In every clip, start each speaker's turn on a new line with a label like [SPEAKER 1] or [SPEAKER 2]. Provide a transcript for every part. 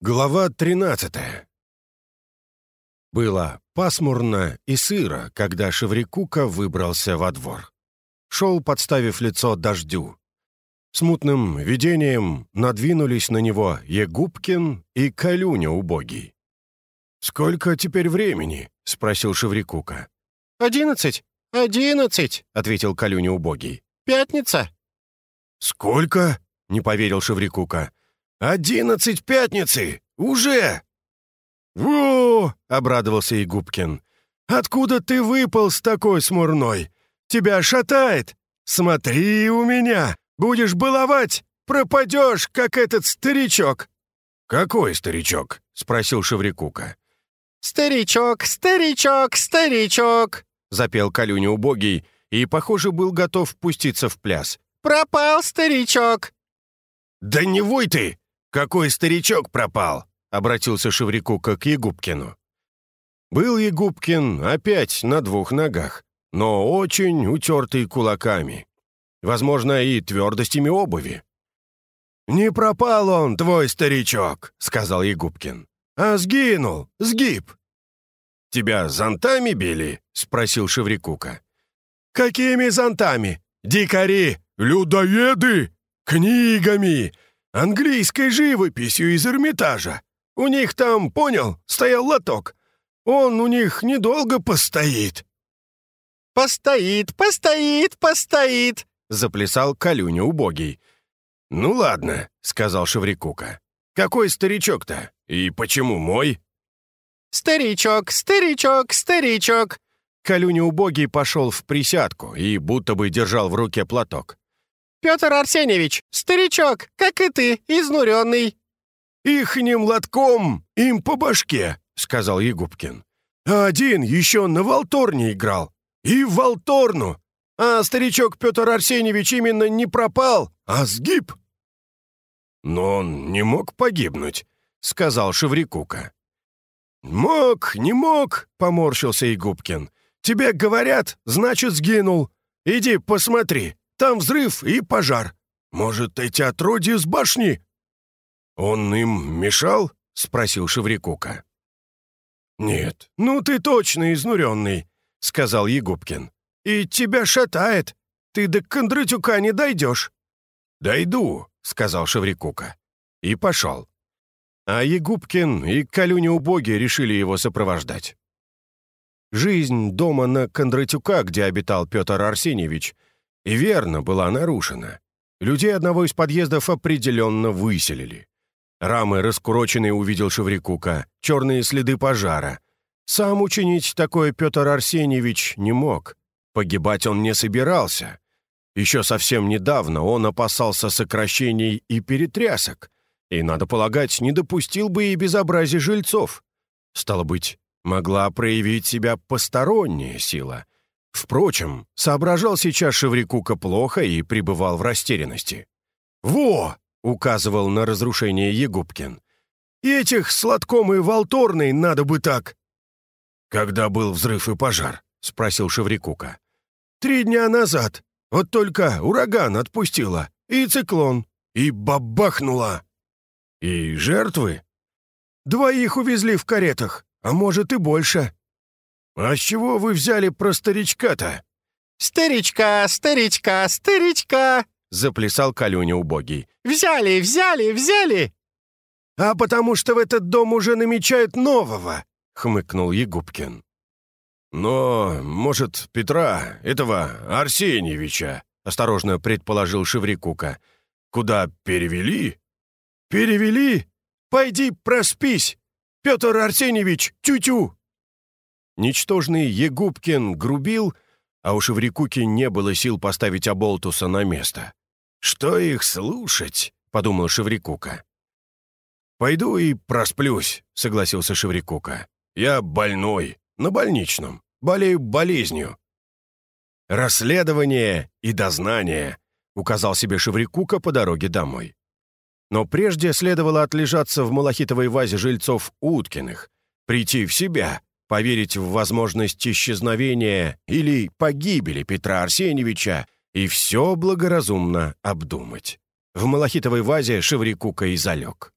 [SPEAKER 1] Глава 13 Было пасмурно и сыро, когда Шеврикука выбрался во двор. Шел, подставив лицо дождю. Смутным видением надвинулись на него Егубкин и Калюня убогий. «Сколько теперь времени?» — спросил Шеврикука.
[SPEAKER 2] «Одиннадцать! Одиннадцать!» — ответил Калюня убогий. «Пятница!»
[SPEAKER 1] «Сколько?» — не поверил Шеврикука. «Одиннадцать пятницы! Уже!» «Во!» — обрадовался Егубкин. «Откуда ты выпал с такой смурной? Тебя шатает! Смотри у меня! Будешь баловать, пропадешь, как этот старичок!» «Какой старичок?» — спросил Шеврикука.
[SPEAKER 2] «Старичок, старичок, старичок!»
[SPEAKER 1] — запел Калюня убогий и, похоже, был готов пуститься в пляс.
[SPEAKER 2] «Пропал старичок!»
[SPEAKER 1] «Да не вой ты! «Какой старичок пропал?» — обратился Шеврикука к Егубкину. Был Егубкин опять на двух ногах, но очень утертый кулаками. Возможно, и твердостями обуви. «Не пропал он, твой старичок», — сказал Егубкин. «А сгинул, сгиб». «Тебя зонтами били?» — спросил Шеврикука. «Какими зонтами? Дикари, людоеды, книгами, Английской живописью из Эрмитажа. У них там, понял, стоял лоток. Он у них недолго постоит».
[SPEAKER 2] «Постоит, постоит, постоит!» — заплясал Калюня убогий.
[SPEAKER 1] «Ну ладно», — сказал Шеврикука. «Какой старичок-то? И почему мой?»
[SPEAKER 2] «Старичок, старичок, старичок!»
[SPEAKER 1] Калюня убогий пошел в присядку и будто бы держал в руке платок.
[SPEAKER 2] Петр Арсеньевич, старичок, как и ты, изнуренный».
[SPEAKER 1] «Ихним лотком им по башке», — сказал Егубкин. «А один еще на Волторне играл. И в Волторну. А старичок Петр Арсеньевич именно не пропал, а сгиб». «Но он не мог погибнуть», — сказал Шеврикука. «Мог, не мог», — поморщился Егубкин. «Тебе говорят, значит, сгинул. Иди посмотри, там взрыв и пожар. Может, эти отродья с башни?» «Он им мешал?» — спросил Шеврикука. «Нет, ну ты точно изнуренный», — сказал Егубкин. «И тебя шатает. Ты до Кондратюка не дойдешь». «Дойду», — сказал Шеврикука. И пошел. А Егубкин и Калюня убоги решили его сопровождать. Жизнь дома на Кондратюка, где обитал Петр Арсеньевич, — и верно, была нарушена. Людей одного из подъездов определенно выселили. Рамы раскуроченные увидел Шеврикука, черные следы пожара. Сам учинить такое Петр Арсеньевич не мог. Погибать он не собирался. Еще совсем недавно он опасался сокращений и перетрясок, и, надо полагать, не допустил бы и безобразия жильцов. Стало быть, могла проявить себя посторонняя сила — Впрочем, соображал сейчас Шеврикука плохо и пребывал в растерянности. «Во!» — указывал на разрушение Егубкин. «И этих сладком и волторной надо бы так!» «Когда был взрыв и пожар?» — спросил Шеврикука. «Три дня назад. Вот только ураган отпустила, и циклон, и бабахнула». «И жертвы?» «Двоих увезли в каретах, а может и больше», «А с чего вы взяли про старичка-то?»
[SPEAKER 2] «Старичка, старичка, старичка!» — заплясал Калюня убогий. «Взяли, взяли, взяли!»
[SPEAKER 1] «А потому что в этот дом уже намечают нового!» — хмыкнул Егубкин. «Но, может, Петра, этого Арсеньевича?» — осторожно предположил Шеврикука. «Куда перевели?» «Перевели? Пойди проспись! Петр Арсеньевич, тю-тю!» Ничтожный Егубкин грубил, а у Шеврикуки не было сил поставить Аболтуса на место. «Что их слушать?» — подумал Шеврикука. «Пойду и просплюсь», — согласился Шеврикука. «Я больной, на больничном, болею болезнью». «Расследование и дознание», — указал себе Шеврикука по дороге домой. Но прежде следовало отлежаться в малахитовой вазе жильцов Уткиных, прийти в себя, поверить в возможность исчезновения или погибели Петра Арсеньевича и все благоразумно обдумать. В малахитовой вазе Шеврикука и залег.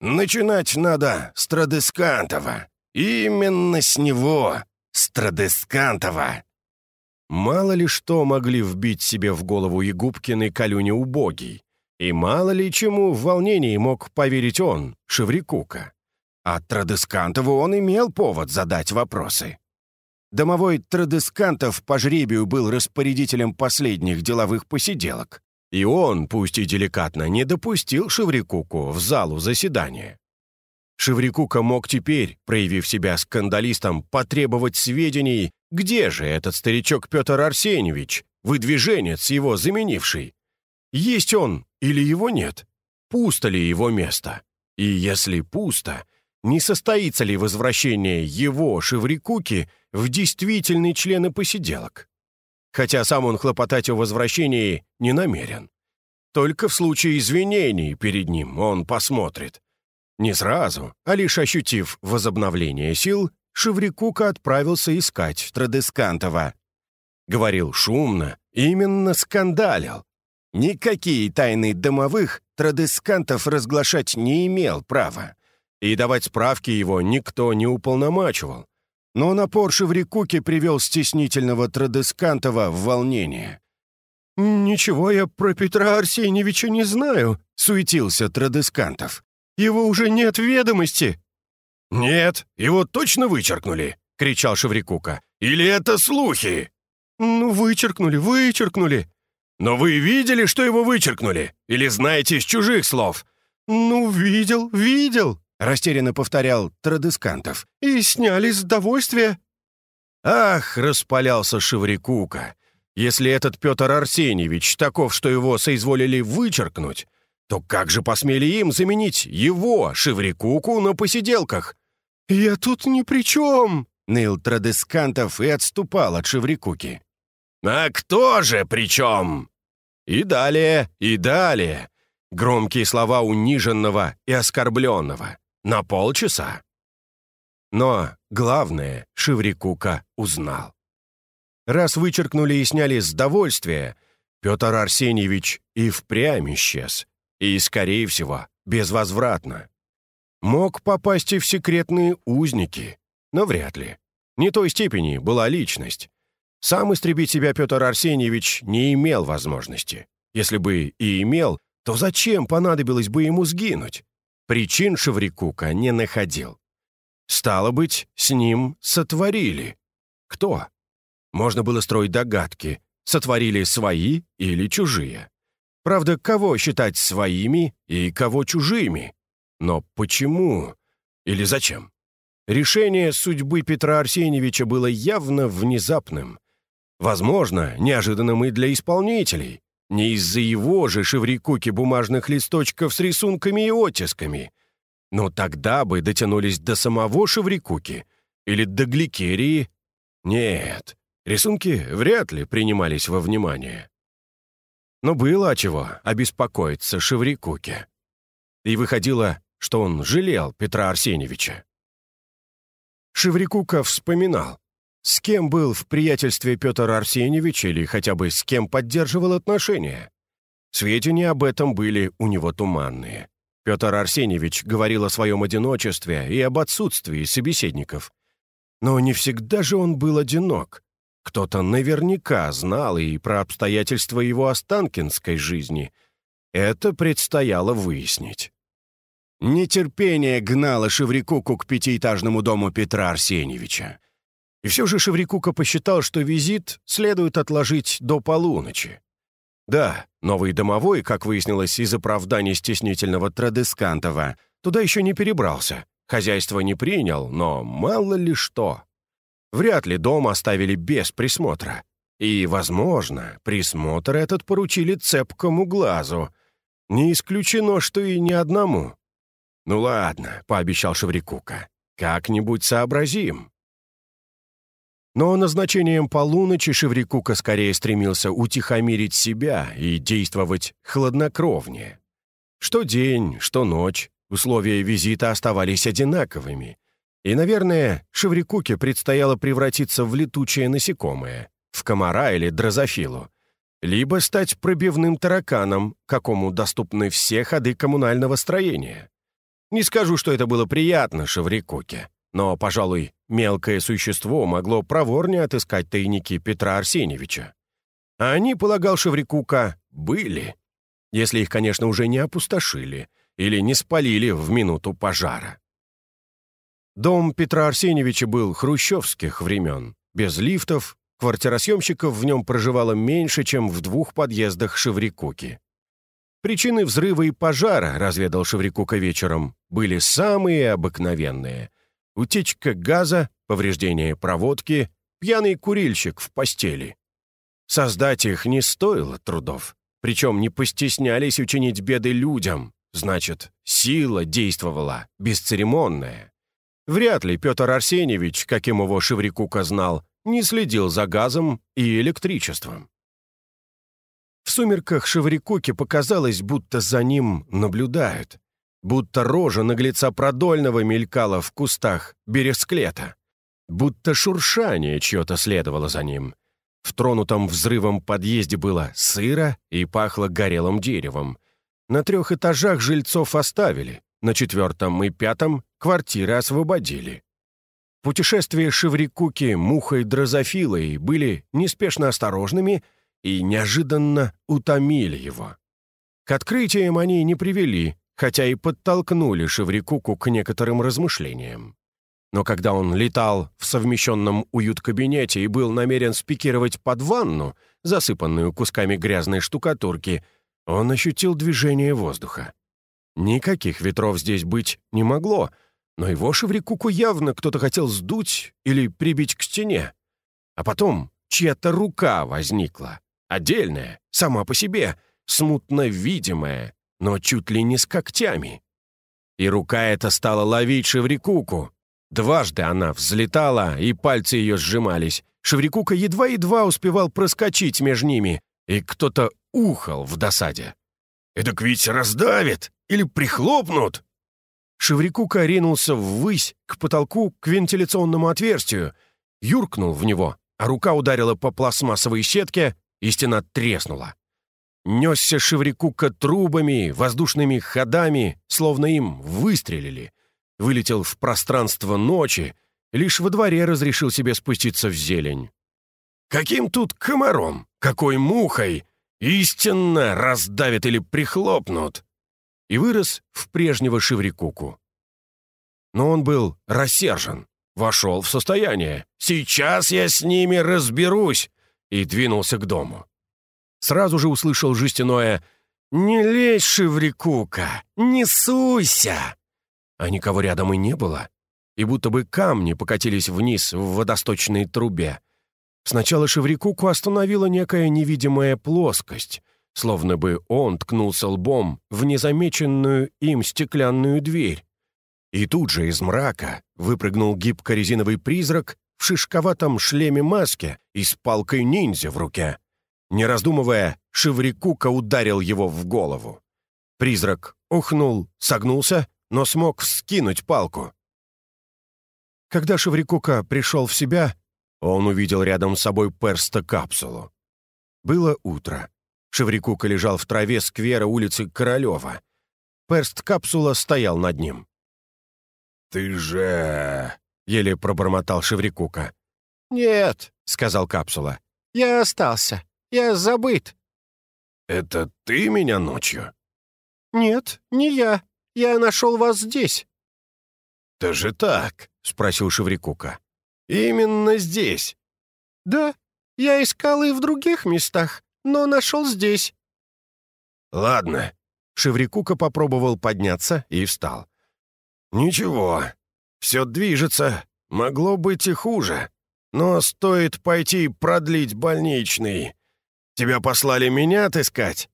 [SPEAKER 1] Начинать надо с Традескантова. Именно с него, с Традескантова. Мало ли что могли вбить себе в голову Егубкин и Калюня убогий. И мало ли чему в волнении мог поверить он, Шеврикука. А Традескантову он имел повод задать вопросы. Домовой Традескантов по жребию был распорядителем последних деловых посиделок. И он, пусть и деликатно, не допустил Шеврикуку в залу заседания. Шеврикука мог теперь, проявив себя скандалистом, потребовать сведений, где же этот старичок Петр Арсеньевич, выдвиженец его заменивший. Есть он или его нет? Пусто ли его место? И если пусто, не состоится ли возвращение его, Шеврикуки, в действительные члены посиделок? хотя сам он хлопотать о возвращении не намерен. Только в случае извинений перед ним он посмотрит. Не сразу, а лишь ощутив возобновление сил, Шеврикука отправился искать Традескантова. Говорил шумно, именно скандалил. Никакие тайны домовых Традескантов разглашать не имел права, и давать справки его никто не уполномачивал. Но напор Шеврикуки привел стеснительного Традескантова в волнение. «Ничего я про Петра Арсеньевича не знаю», — суетился Традескантов. «Его уже нет ведомости». «Нет, его точно вычеркнули», — кричал Шеврикука. «Или это слухи?» «Ну, вычеркнули, вычеркнули». «Но вы видели, что его вычеркнули? Или знаете из чужих слов?» «Ну, видел, видел», растерянно повторял Традескантов. «И сняли с довольствия». «Ах!» — распалялся Шеврикука. «Если этот Петр Арсеньевич таков, что его соизволили вычеркнуть, то как же посмели им заменить его, Шеврикуку, на посиделках?» «Я тут ни при чем!» — ныл Традескантов и отступал от Шеврикуки. «А кто же при чем?» И далее, и далее. Громкие слова униженного и оскорбленного. На полчаса. Но главное Шеврикука узнал. Раз вычеркнули и сняли с довольствия, Петр Арсеньевич и впрямь исчез. И, скорее всего, безвозвратно. Мог попасть и в секретные узники, но вряд ли. Не той степени была личность. Сам истребить себя Петр Арсеньевич не имел возможности. Если бы и имел, то зачем понадобилось бы ему сгинуть? Причин Шеврикука не находил. Стало быть, с ним сотворили. Кто? Можно было строить догадки. Сотворили свои или чужие. Правда, кого считать своими и кого чужими? Но почему? Или зачем? Решение судьбы Петра Арсеньевича было явно внезапным. Возможно, неожиданным и для исполнителей. Не из-за его же шеврикуки бумажных листочков с рисунками и оттисками. Но тогда бы дотянулись до самого шеврикуки или до гликерии. Нет, рисунки вряд ли принимались во внимание. Но было чего обеспокоиться шеврикуке. И выходило, что он жалел Петра Арсеньевича. Шеврикука вспоминал, с кем был в приятельстве Петр Арсеньевич или хотя бы с кем поддерживал отношения? Сведения об этом были у него туманные. Петр Арсеньевич говорил о своем одиночестве и об отсутствии собеседников. Но не всегда же он был одинок. Кто-то наверняка знал и про обстоятельства его останкинской жизни. Это предстояло выяснить. Нетерпение гнало Шеврикуку к пятиэтажному дому Петра Арсеньевича. И все же Шеврикука посчитал, что визит следует отложить до полуночи. Да, новый домовой, как выяснилось из оправданий стеснительного Традескантова, туда еще не перебрался. Хозяйство не принял, но мало ли что. Вряд ли дом оставили без присмотра. И, возможно, присмотр этот поручили цепкому глазу. Не исключено, что и не одному. «Ну ладно», — пообещал Шеврикука, — «как-нибудь сообразим». Но назначением полуночи Шеврикука скорее стремился утихомирить себя и действовать хладнокровнее. Что день, что ночь, условия визита оставались одинаковыми. И, наверное, Шеврикуке предстояло превратиться в летучее насекомое, в комара или дрозофилу, либо стать пробивным тараканом, какому доступны все ходы коммунального строения. Не скажу, что это было приятно Шеврикуке, но, пожалуй, мелкое существо могло проворнее отыскать тайники Петра Арсеньевича. А они, полагал Шеврикука, были, если их, конечно, уже не опустошили или не спалили в минуту пожара. Дом Петра Арсеньевича был хрущевских времен, без лифтов, квартиросъемщиков в нем проживало меньше, чем в двух подъездах Шеврикуки. Причины взрыва и пожара, разведал Шеврикука вечером, были самые обыкновенные. Утечка газа, повреждение проводки, пьяный курильщик в постели. Создать их не стоило трудов. Причем не постеснялись учинить беды людям. Значит, сила действовала, бесцеремонная. Вряд ли Петр Арсеньевич, каким его Шеврикука знал, не следил за газом и электричеством. В сумерках Шеврикуке показалось, будто за ним наблюдают, будто рожа наглеца Продольного мелькала в кустах бересклета, будто шуршание чье-то следовало за ним. В тронутом взрывом подъезде было сыро и пахло горелым деревом. На трех этажах жильцов оставили, на четвертом и пятом квартиры освободили. Путешествия Шеврикуки мухой дрозофилой были неспешно осторожными и неожиданно утомили его. К открытиям они не привели, хотя и подтолкнули Шеврикуку к некоторым размышлениям. Но когда он летал в совмещенном уют-кабинете и был намерен спикировать под ванну, засыпанную кусками грязной штукатурки, он ощутил движение воздуха. Никаких ветров здесь быть не могло, но его Шеврикуку явно кто-то хотел сдуть или прибить к стене. А потом чья-то рука возникла, отдельная, сама по себе, смутно видимая, но чуть ли не с когтями. И рука эта стала ловить Шеврикуку. Дважды она взлетала, и пальцы ее сжимались. Шеврикука едва-едва успевал проскочить между ними, и кто-то ухал в досаде. «Эдак ведь раздавит!» Или прихлопнут?» Шеврикука ринулся ввысь, к потолку, к вентиляционному отверстию, юркнул в него, а рука ударила по пластмассовой сетке, и стена треснула. Несся Шеврикука трубами, воздушными ходами, словно им выстрелили. Вылетел в пространство ночи, лишь во дворе разрешил себе спуститься в зелень. «Каким тут комаром? Какой мухой? Истинно раздавят или прихлопнут!» и вырос в прежнего Шеврикуку. Но он был рассержен, вошел в состояние «Сейчас я с ними разберусь!» и двинулся к дому. Сразу же услышал жестяное «Не лезь, Шеврикука, не суйся!» А никого рядом и не было, и будто бы камни покатились вниз в водосточной трубе. Сначала Шеврикуку остановила некая невидимая плоскость, словно бы он ткнулся лбом в незамеченную им стеклянную дверь. И тут же из мрака выпрыгнул гибко-резиновый призрак в шишковатом шлеме-маске и с палкой ниндзя в руке. Не раздумывая, Шеврикука ударил его в голову. Призрак ухнул, согнулся, но смог вскинуть палку. Когда Шеврикука пришел в себя, он увидел рядом с собой перста капсулу. Было утро. Шеврикука лежал в траве сквера улицы Королева. Перст-капсула стоял над ним. «Ты же...» — еле пробормотал Шеврикука.
[SPEAKER 2] «Нет», — сказал капсула. «Я остался. Я забыт».
[SPEAKER 1] «Это ты меня ночью?»
[SPEAKER 2] «Нет, не я. Я нашел вас здесь».
[SPEAKER 1] «Да же так?» — спросил Шеврикука. «Именно здесь?»
[SPEAKER 2] «Да, я искал и в других местах но нашел здесь».
[SPEAKER 1] «Ладно». Шеврикука попробовал подняться и встал. «Ничего, все движется. Могло быть и хуже. Но стоит пойти продлить больничный. Тебя послали меня отыскать?»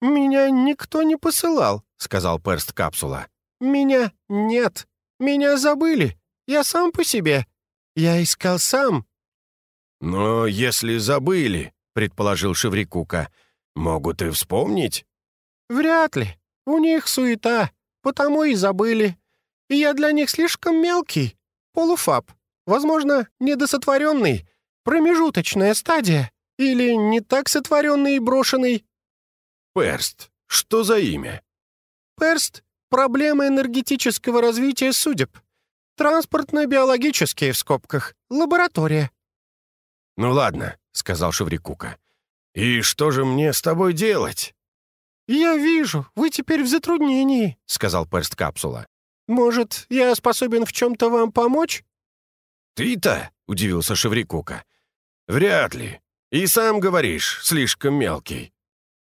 [SPEAKER 2] «Меня никто не посылал», — сказал перст капсула. «Меня нет. Меня забыли. Я сам по себе. Я искал сам».
[SPEAKER 1] «Но если забыли, — предположил Шеврикука. «Могут и вспомнить?»
[SPEAKER 2] «Вряд ли. У них суета, потому и забыли. И я для них слишком мелкий. Полуфаб. Возможно, недосотворенный. Промежуточная стадия. Или не так сотворенный и брошенный».
[SPEAKER 1] «Перст. Что за имя?»
[SPEAKER 2] «Перст. Проблемы энергетического развития судеб. Транспортно-биологические в скобках. Лаборатория».
[SPEAKER 1] «Ну ладно», — сказал Шеврикука. «И что же мне с тобой делать?»
[SPEAKER 2] «Я вижу, вы теперь в затруднении», — сказал перст капсула. «Может, я способен в чем-то вам помочь?»
[SPEAKER 1] «Ты-то?» — удивился Шеврикука. «Вряд ли. И сам говоришь, слишком мелкий».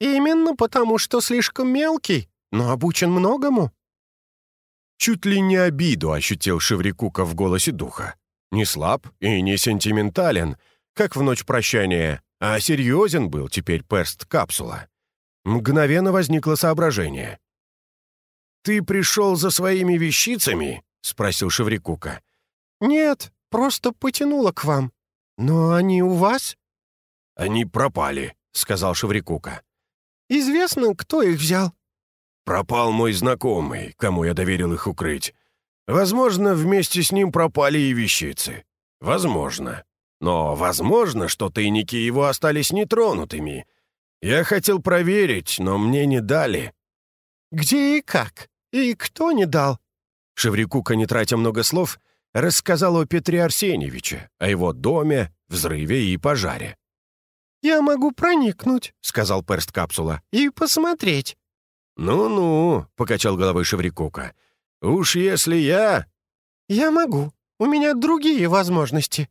[SPEAKER 2] «Именно потому, что слишком мелкий, но обучен многому».
[SPEAKER 1] Чуть ли не обиду ощутил Шеврикука в голосе духа. Не слаб и не сентиментален, как в ночь прощания, а серьезен был теперь перст капсула. Мгновенно возникло соображение. «Ты пришел за своими вещицами?» — спросил Шеврикука.
[SPEAKER 2] «Нет, просто потянуло к вам. Но они у вас?»
[SPEAKER 1] «Они пропали», — сказал Шеврикука.
[SPEAKER 2] «Известно, кто их взял?»
[SPEAKER 1] Пропал мой знакомый, кому я доверил их укрыть. Возможно, вместе с ним пропали и вещицы. Возможно. Но возможно, что тайники его остались нетронутыми. Я хотел проверить, но мне не дали».
[SPEAKER 2] «Где и как? И кто не дал?»
[SPEAKER 1] Шеврикука, не тратя много слов, рассказал о Петре Арсеньевиче, о его доме, взрыве и пожаре.
[SPEAKER 2] «Я могу проникнуть», — сказал перст капсула, — «и посмотреть.
[SPEAKER 1] «Ну-ну», — покачал головой Шеврикука. «Уж если я...»
[SPEAKER 2] «Я могу. У меня другие возможности».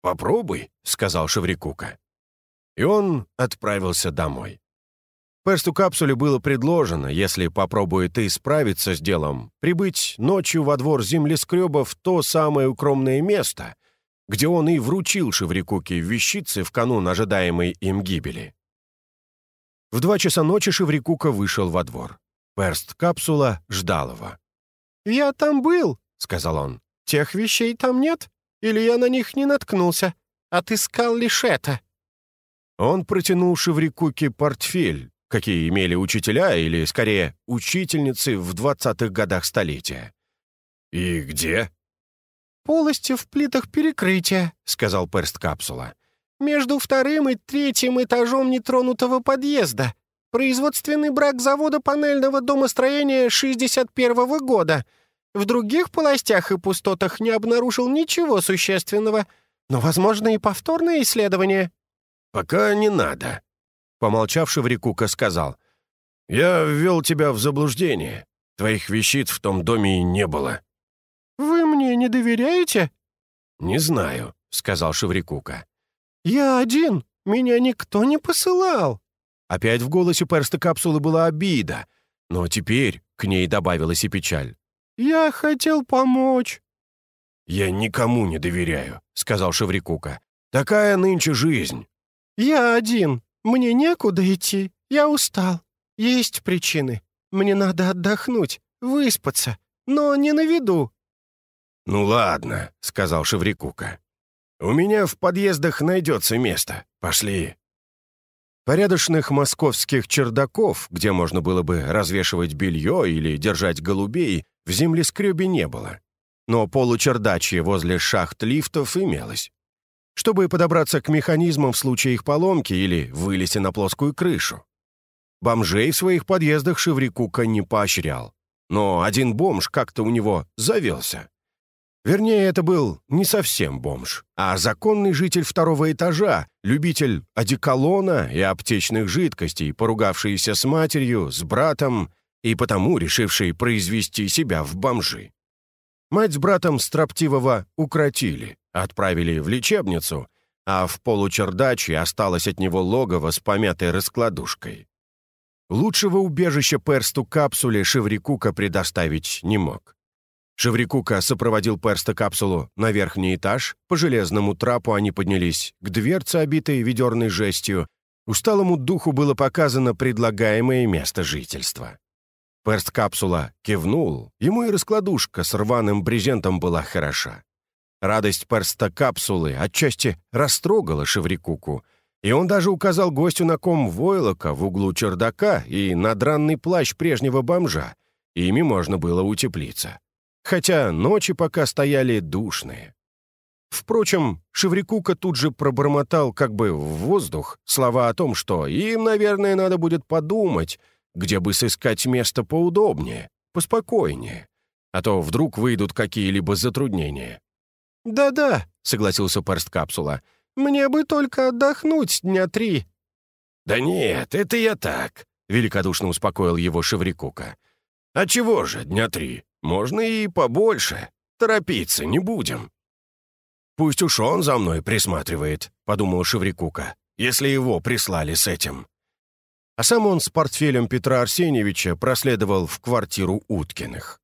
[SPEAKER 1] «Попробуй», — сказал Шеврикука. И он отправился домой. Персту капсуле было предложено, если попробует и справиться с делом, прибыть ночью во двор землескреба в то самое укромное место, где он и вручил Шеврикуке вещицы в канун ожидаемой им гибели. В два часа ночи Шеврикука вышел во двор. Перст капсула ждал его.
[SPEAKER 2] «Я там был», — сказал он. «Тех вещей там нет? Или я на них не наткнулся? Отыскал лишь это».
[SPEAKER 1] Он протянул Шеврикуке портфель, какие имели учителя, или, скорее, учительницы в двадцатых годах столетия. «И где?»
[SPEAKER 2] «Полостью в плитах перекрытия», — сказал перст капсула между вторым и третьим этажом нетронутого подъезда. Производственный брак завода панельного домостроения 61-го года. В других полостях и пустотах не обнаружил ничего существенного, но, возможно, и повторное исследование».
[SPEAKER 1] «Пока не надо», — помолчав, Шеврикука сказал. «Я ввел тебя в заблуждение. Твоих вещиц в том доме не было».
[SPEAKER 2] «Вы мне не доверяете?»
[SPEAKER 1] «Не знаю», — сказал Шеврикука.
[SPEAKER 2] «Я один. Меня никто не посылал».
[SPEAKER 1] Опять в голосе перста капсулы была обида, но теперь к ней добавилась и печаль.
[SPEAKER 2] «Я хотел помочь».
[SPEAKER 1] «Я никому не доверяю», — сказал Шеврикука. «Такая нынче жизнь».
[SPEAKER 2] «Я один. Мне некуда идти. Я устал. Есть причины. Мне надо отдохнуть, выспаться, но не на виду».
[SPEAKER 1] «Ну ладно», — сказал Шеврикука. У меня в подъездах найдется место. Пошли». Порядочных московских чердаков, где можно было бы развешивать белье или держать голубей, в землескребе не было. Но получердачье возле шахт лифтов имелось. Чтобы подобраться к механизмам в случае их поломки или вылезти на плоскую крышу. Бомжей в своих подъездах Шеврикука не поощрял. Но один бомж как-то у него завелся. Вернее, это был не совсем бомж, а законный житель второго этажа, любитель одеколона и аптечных жидкостей, поругавшийся с матерью, с братом и потому решивший произвести себя в бомжи. Мать с братом строптивого укротили, отправили в лечебницу, а в получердаче осталось от него логово с помятой раскладушкой. Лучшего убежища персту капсуле Шеврикука предоставить не мог. Шеврикука сопроводил перста капсулу на верхний этаж, по железному трапу они поднялись к дверце, обитой ведерной жестью. Усталому духу было показано предлагаемое место жительства. Перст капсула кивнул, ему и раскладушка с рваным брезентом была хороша. Радость перста капсулы отчасти растрогала Шеврикуку, и он даже указал гостю на ком войлока в углу чердака и на дранный плащ прежнего бомжа. Ими можно было утеплиться хотя ночи пока стояли душные. Впрочем, Шеврикука тут же пробормотал как бы в воздух слова о том, что им, наверное, надо будет подумать, где бы сыскать место поудобнее, поспокойнее, а то вдруг выйдут какие-либо затруднения».
[SPEAKER 2] «Да-да», — согласился перст-капсула, — «мне бы только отдохнуть дня три».
[SPEAKER 1] «Да нет, это я так», — великодушно успокоил его Шеврикука. «А чего же, дня три? Можно и побольше. Торопиться не будем». «Пусть уж он за мной присматривает», — подумал Шеврикука, «если его прислали с этим». А сам он с портфелем Петра Арсеньевича проследовал в квартиру Уткиных.